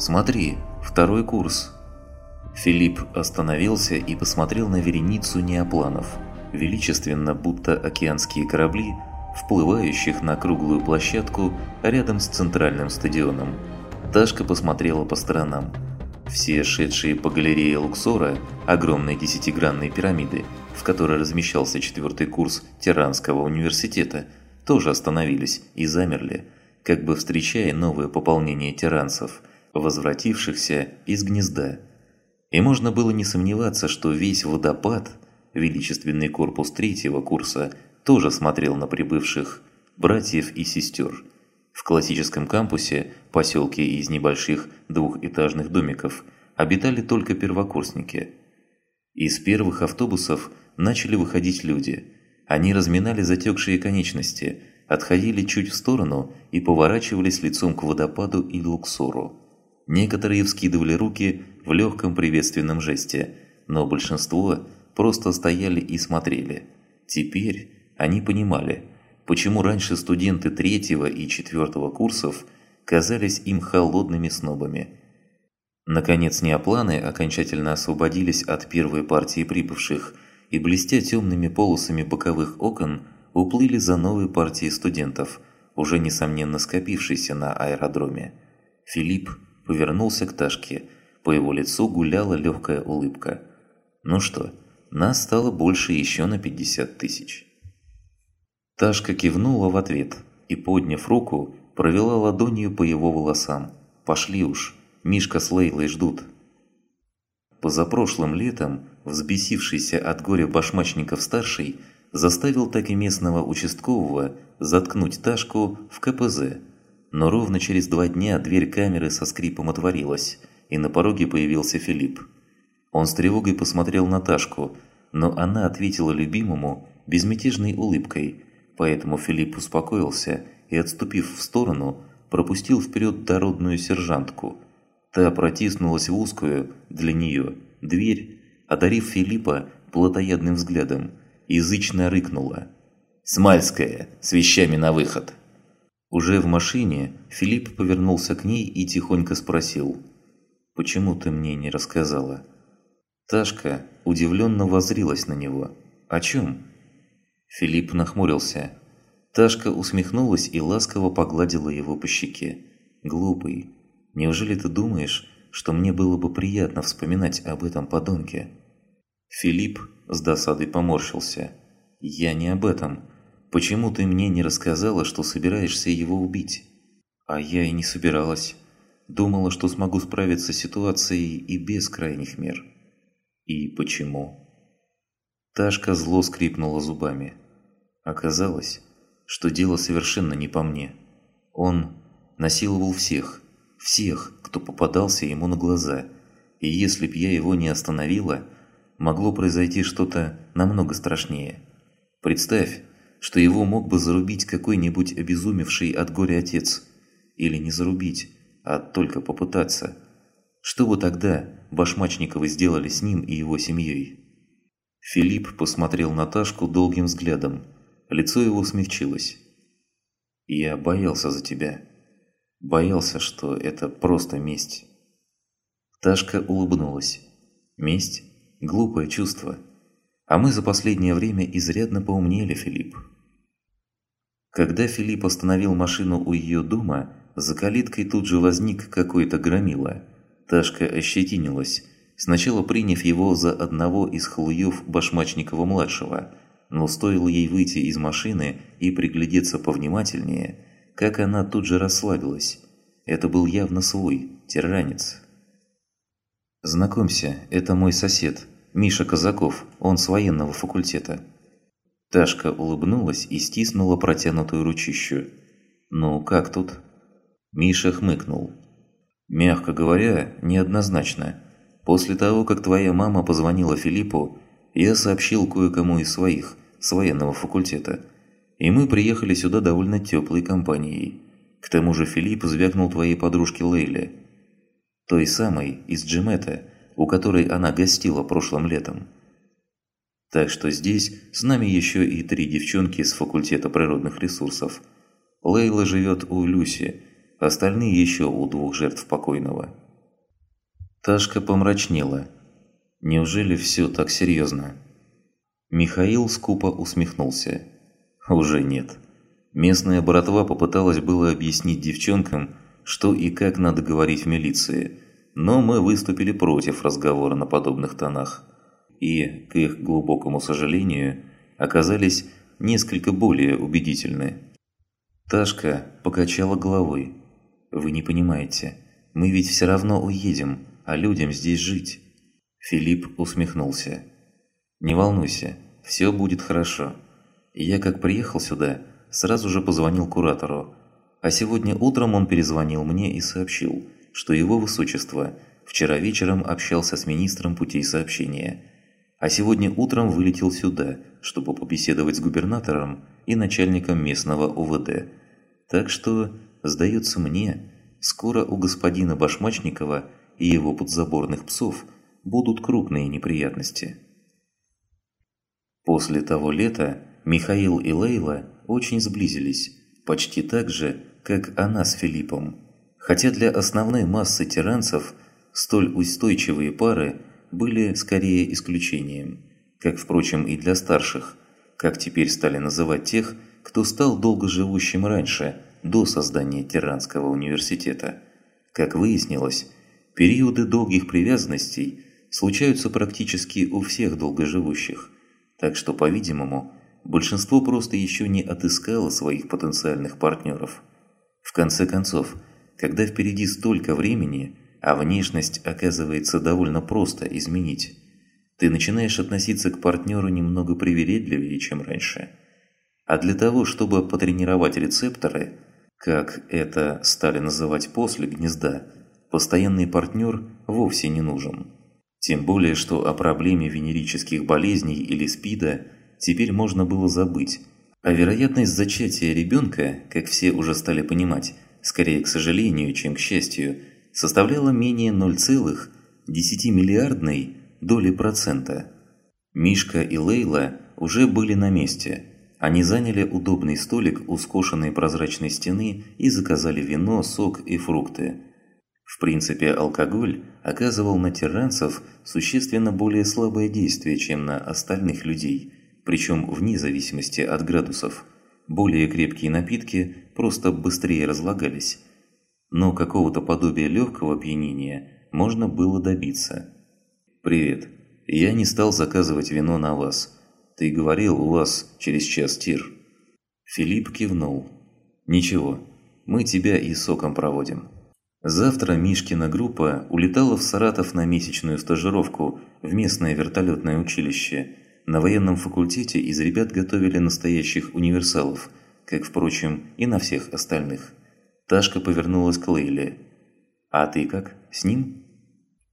смотри, второй курс». Филипп остановился и посмотрел на вереницу неопланов, величественно, будто океанские корабли, вплывающих на круглую площадку рядом с центральным стадионом. Ташка посмотрела по сторонам. Все шедшие по галерее Луксора, огромной десятигранной пирамиды, в которой размещался четвертый курс Тиранского университета, тоже остановились и замерли, как бы встречая новое пополнение тиранцев, возвратившихся из гнезда. И можно было не сомневаться, что весь водопад, величественный корпус третьего курса, тоже смотрел на прибывших братьев и сестер. В классическом кампусе, поселке из небольших двухэтажных домиков, обитали только первокурсники. Из первых автобусов начали выходить люди. Они разминали затекшие конечности, отходили чуть в сторону и поворачивались лицом к водопаду и луксору. Некоторые вскидывали руки в легком приветственном жесте, но большинство просто стояли и смотрели. Теперь они понимали, почему раньше студенты третьего и четвертого курсов казались им холодными снобами. Наконец неопланы окончательно освободились от первой партии прибывших и, блестя темными полосами боковых окон, уплыли за новой партией студентов, уже несомненно скопившейся на аэродроме. Филипп повернулся к Ташке, по его лицу гуляла легкая улыбка. «Ну что, нас стало больше еще на 50 тысяч». Ташка кивнула в ответ и, подняв руку, провела ладонью по его волосам. «Пошли уж, Мишка с Лейлой ждут». Позапрошлым летом, взбесившийся от горя башмачников-старший, заставил так и местного участкового заткнуть Ташку в КПЗ. Но ровно через два дня дверь камеры со скрипом отворилась, и на пороге появился Филипп. Он с тревогой посмотрел на Ташку, но она ответила любимому безмятежной улыбкой, поэтому Филипп успокоился и, отступив в сторону, пропустил вперед дородную сержантку. Та протиснулась в узкую, для нее, дверь, одарив Филиппа плотоядным взглядом, язычно рыкнула. «Смальская, с вещами на выход!» Уже в машине Филипп повернулся к ней и тихонько спросил «Почему ты мне не рассказала?» Ташка удивленно возрилась на него. «О чем?» Филипп нахмурился. Ташка усмехнулась и ласково погладила его по щеке. «Глупый, неужели ты думаешь, что мне было бы приятно вспоминать об этом подонке?» Филипп с досадой поморщился. «Я не об этом. Почему ты мне не рассказала, что собираешься его убить?» «А я и не собиралась. Думала, что смогу справиться с ситуацией и без крайних мер». «И почему?» Ташка зло скрипнула зубами. Оказалось, что дело совершенно не по мне. Он насиловал всех, всех, кто попадался ему на глаза, и если б я его не остановила, могло произойти что-то намного страшнее. Представь, что его мог бы зарубить какой-нибудь обезумевший от горя отец. Или не зарубить, а только попытаться. Что бы тогда Башмачниковы сделали с ним и его семьей? Филипп посмотрел на Ташку долгим взглядом. Лицо его смягчилось. «Я боялся за тебя. Боялся, что это просто месть». Ташка улыбнулась. «Месть? Глупое чувство. А мы за последнее время изрядно поумнели, Филипп. Когда Филипп остановил машину у ее дома, за калиткой тут же возник какой-то громила. Ташка ощетинилась, сначала приняв его за одного из халуев Башмачникова-младшего, но стоило ей выйти из машины и приглядеться повнимательнее, как она тут же расслабилась. Это был явно свой, тиранец. «Знакомься, это мой сосед», Миша Казаков, он с военного факультета». Ташка улыбнулась и стиснула протянутую ручищу. «Ну, как тут?» Миша хмыкнул. «Мягко говоря, неоднозначно. После того, как твоя мама позвонила Филиппу, я сообщил кое-кому из своих, с военного факультета. И мы приехали сюда довольно теплой компанией. К тому же Филипп звякнул твоей подружке Лейле. Той самой, из Джимета, у которой она гостила прошлым летом. Так что здесь с нами еще и три девчонки с факультета природных ресурсов. Лейла живет у Люси, остальные еще у двух жертв покойного. Ташка помрачнела. Неужели все так серьезно? Михаил скупо усмехнулся. Уже нет. Местная братва попыталась было объяснить девчонкам, что и как надо говорить в милиции, но мы выступили против разговора на подобных тонах. И, к их глубокому сожалению, оказались несколько более убедительны. Ташка покачала головой. «Вы не понимаете, мы ведь все равно уедем, а людям здесь жить». Филипп усмехнулся. «Не волнуйся, все будет хорошо. Я как приехал сюда, сразу же позвонил куратору. А сегодня утром он перезвонил мне и сообщил, что его высочество вчера вечером общался с министром путей сообщения, а сегодня утром вылетел сюда, чтобы побеседовать с губернатором и начальником местного УВД. Так что, сдается мне, скоро у господина Башмачникова и его подзаборных псов будут крупные неприятности. После того лета Михаил и Лейла очень сблизились, почти так же, как она с Филиппом. Хотя для основной массы тиранцев столь устойчивые пары были скорее исключением, как, впрочем, и для старших, как теперь стали называть тех, кто стал долгоживущим раньше, до создания Тиранского университета. Как выяснилось, периоды долгих привязанностей случаются практически у всех долгоживущих, так что, по-видимому, большинство просто еще не отыскало своих потенциальных партнеров. В конце концов, когда впереди столько времени, а внешность оказывается довольно просто изменить, ты начинаешь относиться к партнеру немного привередливее, чем раньше. А для того, чтобы потренировать рецепторы, как это стали называть после гнезда, постоянный партнер вовсе не нужен. Тем более, что о проблеме венерических болезней или СПИДа теперь можно было забыть, а вероятность зачатия ребенка, как все уже стали понимать, скорее к сожалению, чем к счастью, составляла менее 0,10 доли процента. Мишка и Лейла уже были на месте. Они заняли удобный столик у скошенной прозрачной стены и заказали вино, сок и фрукты. В принципе, алкоголь оказывал на тиранцев существенно более слабое действие, чем на остальных людей – причем вне зависимости от градусов. Более крепкие напитки просто быстрее разлагались. Но какого-то подобия легкого опьянения можно было добиться. «Привет. Я не стал заказывать вино на вас. Ты говорил, у вас через час тир». Филипп кивнул. «Ничего, мы тебя и соком проводим». Завтра Мишкина группа улетала в Саратов на месячную стажировку в местное вертолетное училище – на военном факультете из ребят готовили настоящих универсалов, как, впрочем, и на всех остальных. Ташка повернулась к Лейле. «А ты как? С ним?»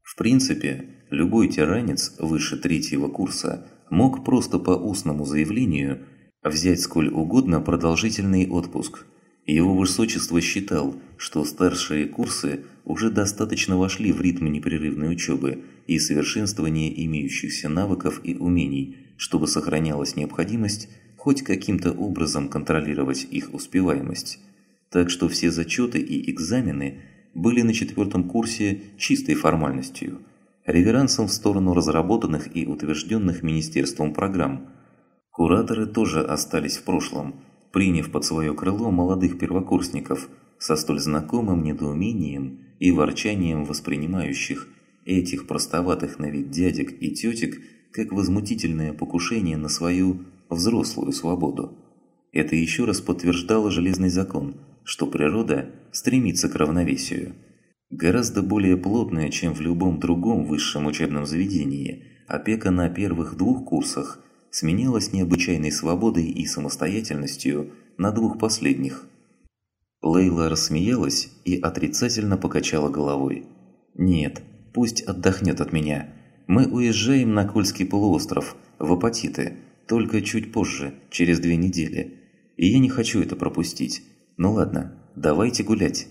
В принципе, любой тиранец выше третьего курса мог просто по устному заявлению взять сколь угодно продолжительный отпуск. Его высочество считал, что старшие курсы уже достаточно вошли в ритм непрерывной учебы и совершенствования имеющихся навыков и умений – чтобы сохранялась необходимость хоть каким-то образом контролировать их успеваемость. Так что все зачеты и экзамены были на четвертом курсе чистой формальностью, реверансом в сторону разработанных и утвержденных Министерством программ. Кураторы тоже остались в прошлом, приняв под свое крыло молодых первокурсников со столь знакомым недоумением и ворчанием воспринимающих этих простоватых на вид дядек и тетек как возмутительное покушение на свою взрослую свободу. Это еще раз подтверждало железный закон, что природа стремится к равновесию. Гораздо более плотная, чем в любом другом высшем учебном заведении, опека на первых двух курсах сменилась необычайной свободой и самостоятельностью на двух последних. Лейла рассмеялась и отрицательно покачала головой. «Нет, пусть отдохнет от меня. Мы уезжаем на Кольский полуостров, в Апатиты, только чуть позже, через две недели. И я не хочу это пропустить. Ну ладно, давайте гулять.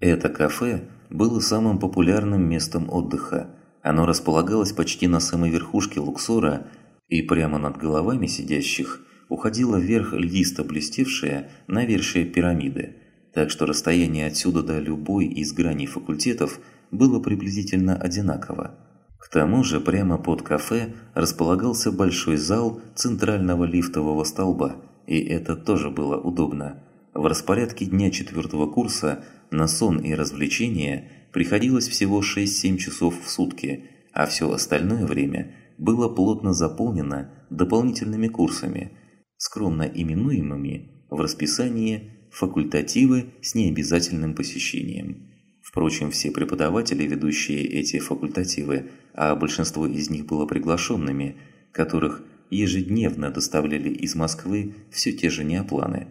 Это кафе было самым популярным местом отдыха. Оно располагалось почти на самой верхушке Луксора, и прямо над головами сидящих уходила вверх льдисто блестевшая навершие пирамиды, так что расстояние отсюда до любой из граней факультетов было приблизительно одинаково. К тому же прямо под кафе располагался большой зал центрального лифтового столба, и это тоже было удобно. В распорядке дня четвертого курса на сон и развлечения приходилось всего 6-7 часов в сутки, а все остальное время было плотно заполнено дополнительными курсами, скромно именуемыми в расписании факультативы с необязательным посещением. Впрочем, все преподаватели, ведущие эти факультативы, а большинство из них было приглашенными, которых ежедневно доставляли из Москвы все те же неопланы,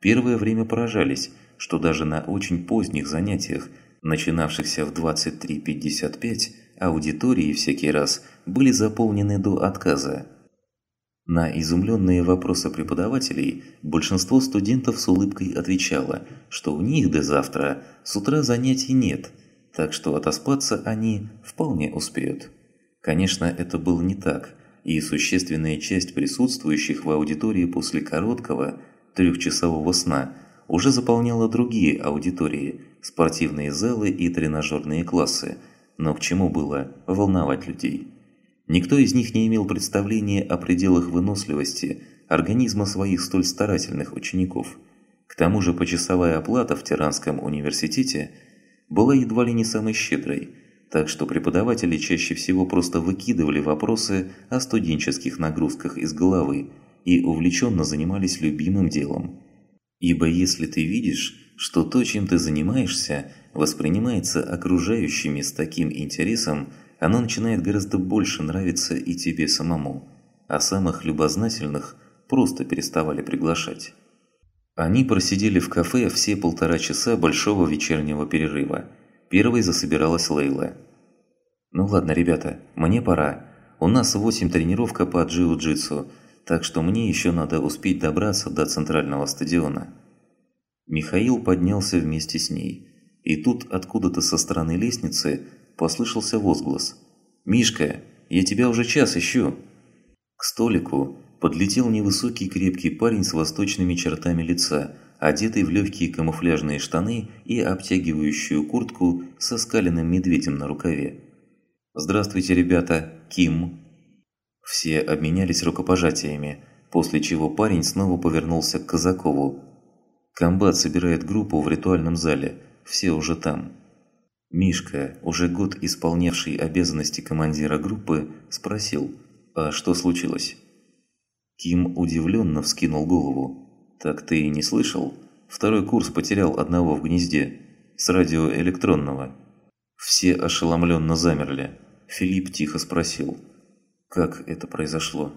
первое время поражались, что даже на очень поздних занятиях, начинавшихся в 23.55, аудитории всякий раз были заполнены до отказа. На изумленные вопросы преподавателей большинство студентов с улыбкой отвечало, что у них до завтра с утра занятий нет, так что отоспаться они вполне успеют. Конечно, это было не так, и существенная часть присутствующих в аудитории после короткого трехчасового сна уже заполняла другие аудитории, спортивные залы и тренажерные классы, но к чему было волновать людей? Никто из них не имел представления о пределах выносливости организма своих столь старательных учеников. К тому же почасовая оплата в Тиранском университете была едва ли не самой щедрой, так что преподаватели чаще всего просто выкидывали вопросы о студенческих нагрузках из головы и увлеченно занимались любимым делом. Ибо если ты видишь, что то, чем ты занимаешься, воспринимается окружающими с таким интересом, оно начинает гораздо больше нравиться и тебе самому, а самых любознательных просто переставали приглашать. Они просидели в кафе все полтора часа большого вечернего перерыва. Первой засобиралась Лейла. «Ну ладно, ребята, мне пора. У нас восемь тренировка по джиу-джитсу, так что мне еще надо успеть добраться до центрального стадиона». Михаил поднялся вместе с ней. И тут откуда-то со стороны лестницы послышался возглас. «Мишка, я тебя уже час ищу!» К столику подлетел невысокий крепкий парень с восточными чертами лица, одетый в легкие камуфляжные штаны и обтягивающую куртку со скаленным медведем на рукаве. «Здравствуйте, ребята! Ким!» Все обменялись рукопожатиями, после чего парень снова повернулся к Казакову. «Комбат собирает группу в ритуальном зале, все уже там». Мишка, уже год исполнявший обязанности командира группы, спросил, а что случилось? Ким удивленно вскинул голову. «Так ты и не слышал? Второй курс потерял одного в гнезде, с радиоэлектронного». Все ошеломленно замерли. Филипп тихо спросил, «Как это произошло?»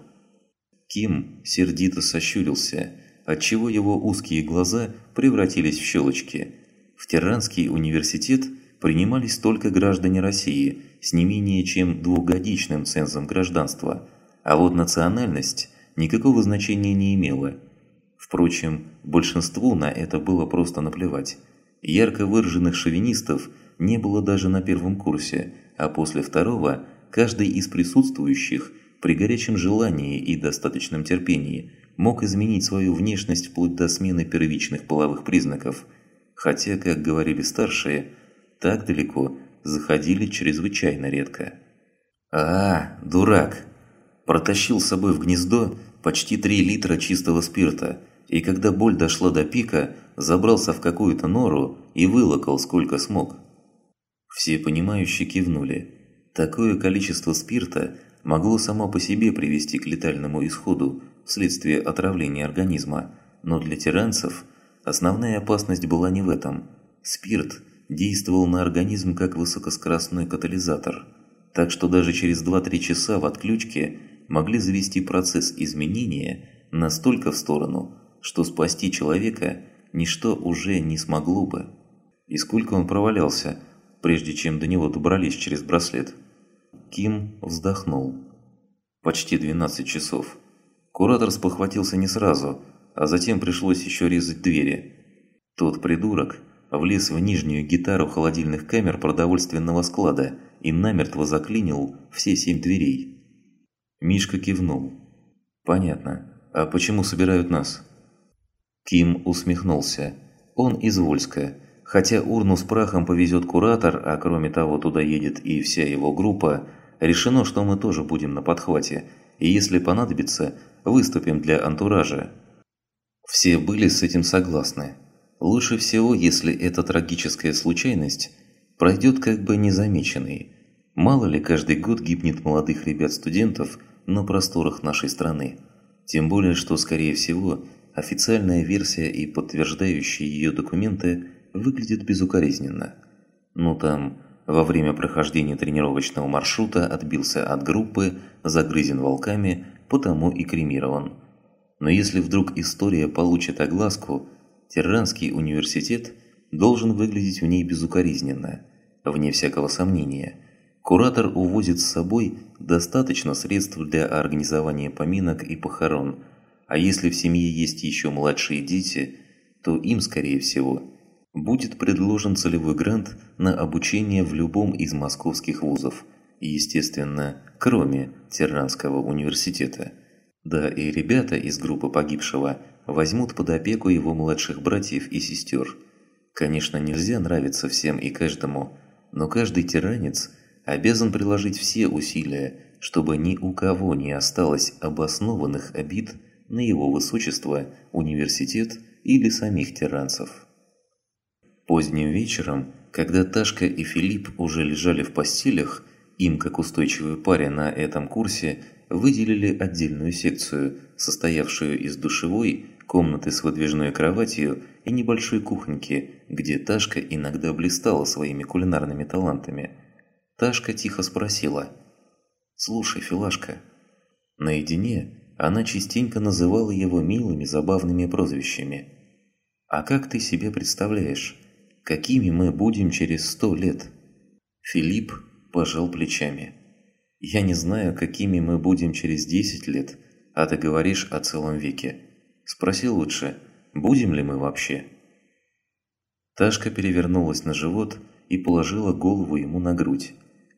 Ким сердито сощурился, отчего его узкие глаза превратились в щелочки. В Тиранский университет – принимались только граждане России с не менее чем двухгодичным цензом гражданства, а вот национальность никакого значения не имела. Впрочем, большинству на это было просто наплевать. Ярко выраженных шовинистов не было даже на первом курсе, а после второго каждый из присутствующих при горячем желании и достаточном терпении мог изменить свою внешность вплоть до смены первичных половых признаков. Хотя, как говорили старшие, так далеко заходили чрезвычайно редко. «А, дурак!» Протащил с собой в гнездо почти 3 литра чистого спирта, и когда боль дошла до пика, забрался в какую-то нору и вылокал сколько смог. Все понимающие кивнули. Такое количество спирта могло само по себе привести к летальному исходу вследствие отравления организма, но для тиранцев основная опасность была не в этом. Спирт действовал на организм как высокоскоростной катализатор, так что даже через 2-3 часа в отключке могли завести процесс изменения настолько в сторону, что спасти человека ничто уже не смогло бы. И сколько он провалялся, прежде чем до него добрались через браслет? Ким вздохнул. Почти 12 часов. Куратор спохватился не сразу, а затем пришлось еще резать двери. Тот придурок, влез в нижнюю гитару холодильных камер продовольственного склада и намертво заклинил все семь дверей. Мишка кивнул. «Понятно. А почему собирают нас?» Ким усмехнулся. Он из Вольска, хотя урну с прахом повезет куратор, а кроме того туда едет и вся его группа, решено, что мы тоже будем на подхвате, и если понадобится, выступим для антуража. Все были с этим согласны. Лучше всего, если эта трагическая случайность пройдет как бы незамеченной. Мало ли каждый год гибнет молодых ребят-студентов на просторах нашей страны. Тем более, что, скорее всего, официальная версия и подтверждающие ее документы выглядят безукоризненно. Ну там, во время прохождения тренировочного маршрута отбился от группы, загрызен волками, потому и кремирован. Но если вдруг история получит огласку, Тиранский университет должен выглядеть в ней безукоризненно, вне всякого сомнения. Куратор увозит с собой достаточно средств для организования поминок и похорон, а если в семье есть еще младшие дети, то им, скорее всего, будет предложен целевой грант на обучение в любом из московских вузов, естественно, кроме Тиранского университета. Да и ребята из группы погибшего возьмут под опеку его младших братьев и сестер. Конечно, нельзя нравиться всем и каждому, но каждый тиранец обязан приложить все усилия, чтобы ни у кого не осталось обоснованных обид на его высочество, университет или самих тиранцев. Поздним вечером, когда Ташка и Филипп уже лежали в постелях, им, как устойчивой паре на этом курсе, выделили отдельную секцию, состоявшую из душевой, комнаты с выдвижной кроватью и небольшой кухоньки, где Ташка иногда блистала своими кулинарными талантами. Ташка тихо спросила. «Слушай, Филашка». Наедине она частенько называла его милыми, забавными прозвищами. «А как ты себе представляешь, какими мы будем через сто лет?» Филипп пожал плечами. Я не знаю, какими мы будем через 10 лет, а ты говоришь о целом веке. Спроси лучше, будем ли мы вообще?» Ташка перевернулась на живот и положила голову ему на грудь.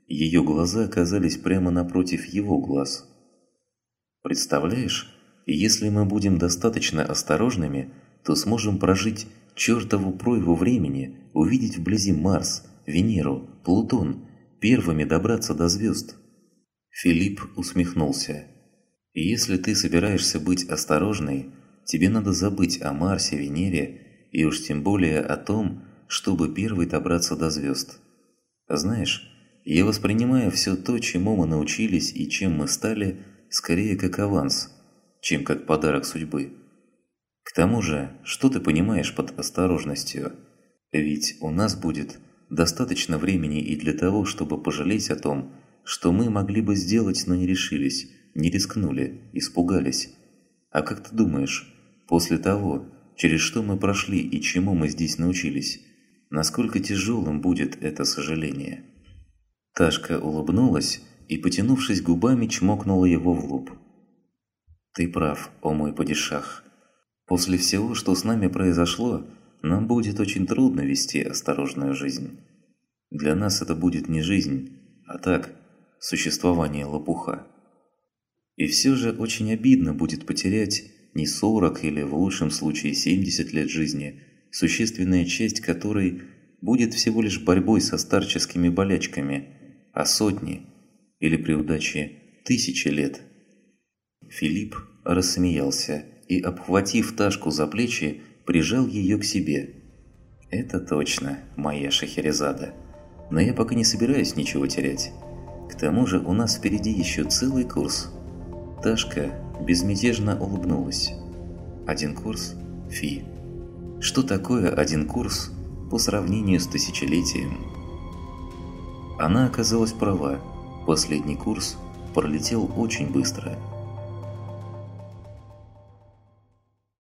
Ее глаза оказались прямо напротив его глаз. «Представляешь, если мы будем достаточно осторожными, то сможем прожить чертову пройву времени, увидеть вблизи Марс, Венеру, Плутон, первыми добраться до звезд». Филипп усмехнулся. «Если ты собираешься быть осторожной, тебе надо забыть о Марсе, Венере и уж тем более о том, чтобы первой добраться до звезд. Знаешь, я воспринимаю все то, чему мы научились и чем мы стали, скорее как аванс, чем как подарок судьбы. К тому же, что ты понимаешь под осторожностью? Ведь у нас будет достаточно времени и для того, чтобы пожалеть о том, что мы могли бы сделать, но не решились, не рискнули, испугались. А как ты думаешь, после того, через что мы прошли и чему мы здесь научились, насколько тяжелым будет это сожаление?» Ташка улыбнулась и, потянувшись губами, чмокнула его в лоб. «Ты прав, о мой падишах. После всего, что с нами произошло, нам будет очень трудно вести осторожную жизнь. Для нас это будет не жизнь, а так, существование лопуха. И все же очень обидно будет потерять не 40 или в лучшем случае 70 лет жизни, существенная часть которой будет всего лишь борьбой со старческими болячками, а сотни или при удаче тысячи лет. Филипп рассмеялся и, обхватив Ташку за плечи, прижал ее к себе. «Это точно, моя Шахерезада. Но я пока не собираюсь ничего терять. К тому же у нас впереди еще целый курс. Ташка безмятежно улыбнулась. Один курс? Фи. Что такое один курс по сравнению с тысячелетием? Она оказалась права. Последний курс пролетел очень быстро –